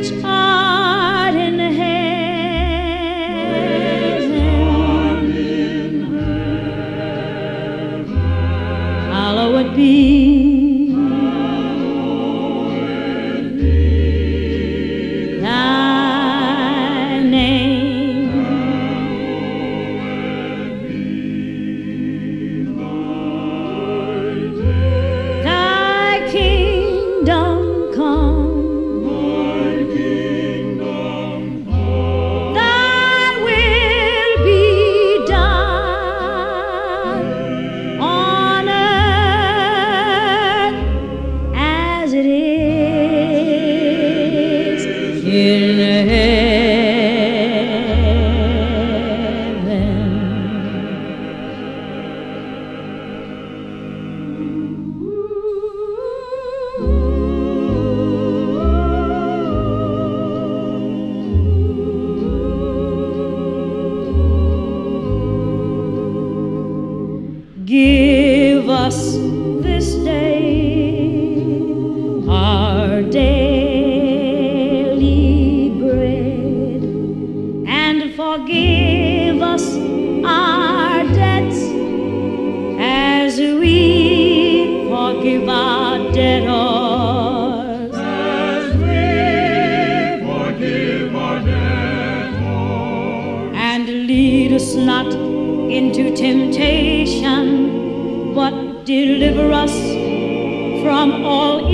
which art in heaven, hallowed be in heaven. Give forgive us our debts as we forgive our debtors. As we forgive our debtors. And lead us not into temptation, but deliver us from all